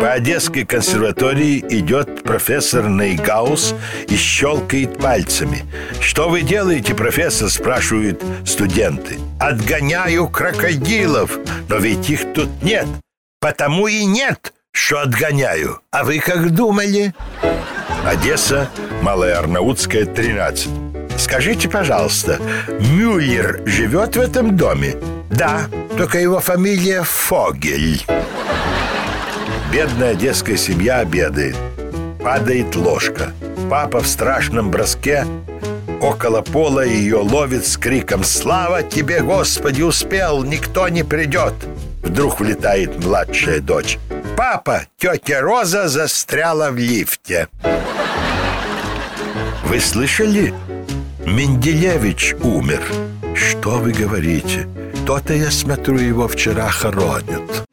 По Одесской консерватории идет профессор Нейгаус и щелкает пальцами. «Что вы делаете, профессор?» – спрашивают студенты. «Отгоняю крокодилов, но ведь их тут нет. Потому и нет, что отгоняю. А вы как думали?» Одесса, Малая Арнаутская, 13. Скажите, пожалуйста, Мюллер живет в этом доме? Да, только его фамилия Фогель. Бедная одесская семья обедает. Падает ложка. Папа в страшном броске около пола ее ловит с криком «Слава тебе, Господи, успел! Никто не придет!» Вдруг влетает младшая дочь. «Папа, тетя Роза застряла в лифте!» Вы слышали? Менделевич умер. Что вы говорите? То-то я смотрю, его вчера хоронят.